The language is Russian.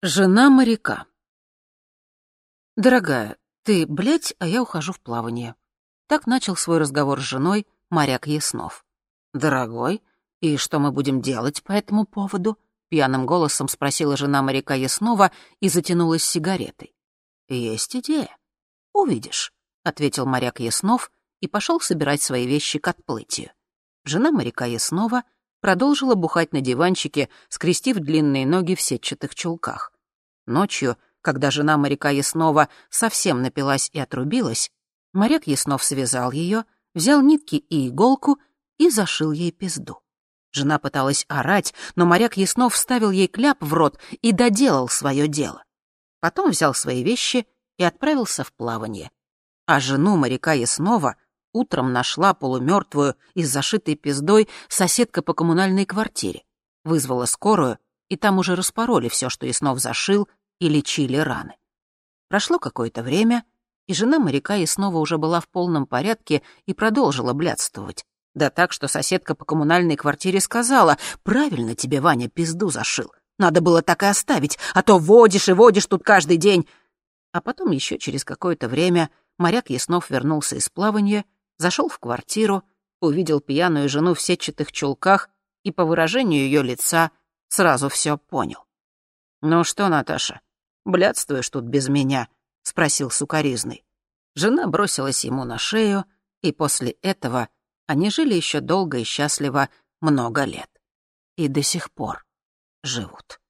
Жена моряка. «Дорогая, ты, блядь, а я ухожу в плавание». Так начал свой разговор с женой моряк Яснов. «Дорогой, и что мы будем делать по этому поводу?» Пьяным голосом спросила жена моряка Яснова и затянулась сигаретой. «Есть идея. Увидишь», — ответил моряк Яснов и пошел собирать свои вещи к отплытию. Жена моряка Яснова — продолжила бухать на диванчике, скрестив длинные ноги в сетчатых чулках. Ночью, когда жена моряка Яснова совсем напилась и отрубилась, моряк Яснов связал ее, взял нитки и иголку и зашил ей пизду. Жена пыталась орать, но моряк Яснов вставил ей кляп в рот и доделал свое дело. Потом взял свои вещи и отправился в плавание. А жену моряка Яснова — утром нашла полумертвую и с зашитой пиздой соседка по коммунальной квартире. Вызвала скорую, и там уже распороли все, что Яснов зашил, и лечили раны. Прошло какое-то время, и жена моряка Яснова уже была в полном порядке и продолжила блядствовать. Да так, что соседка по коммунальной квартире сказала, «Правильно тебе Ваня пизду зашил. Надо было так и оставить, а то водишь и водишь тут каждый день». А потом еще через какое-то время моряк Яснов вернулся из плавания — зашел в квартиру, увидел пьяную жену в сетчатых чулках и по выражению ее лица сразу все понял. «Ну что, Наташа, блядствуешь тут без меня?» — спросил сукаризный. Жена бросилась ему на шею, и после этого они жили еще долго и счастливо много лет. И до сих пор живут.